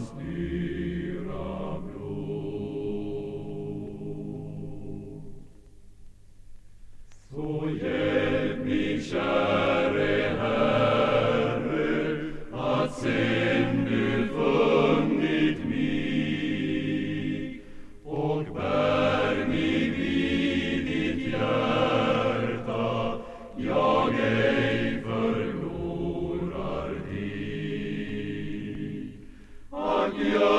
hans dyra blod. Så hjälp mig, käre Herre, att sen du funnit mig och bär mig vid ditt hjärta, jag är Yeah.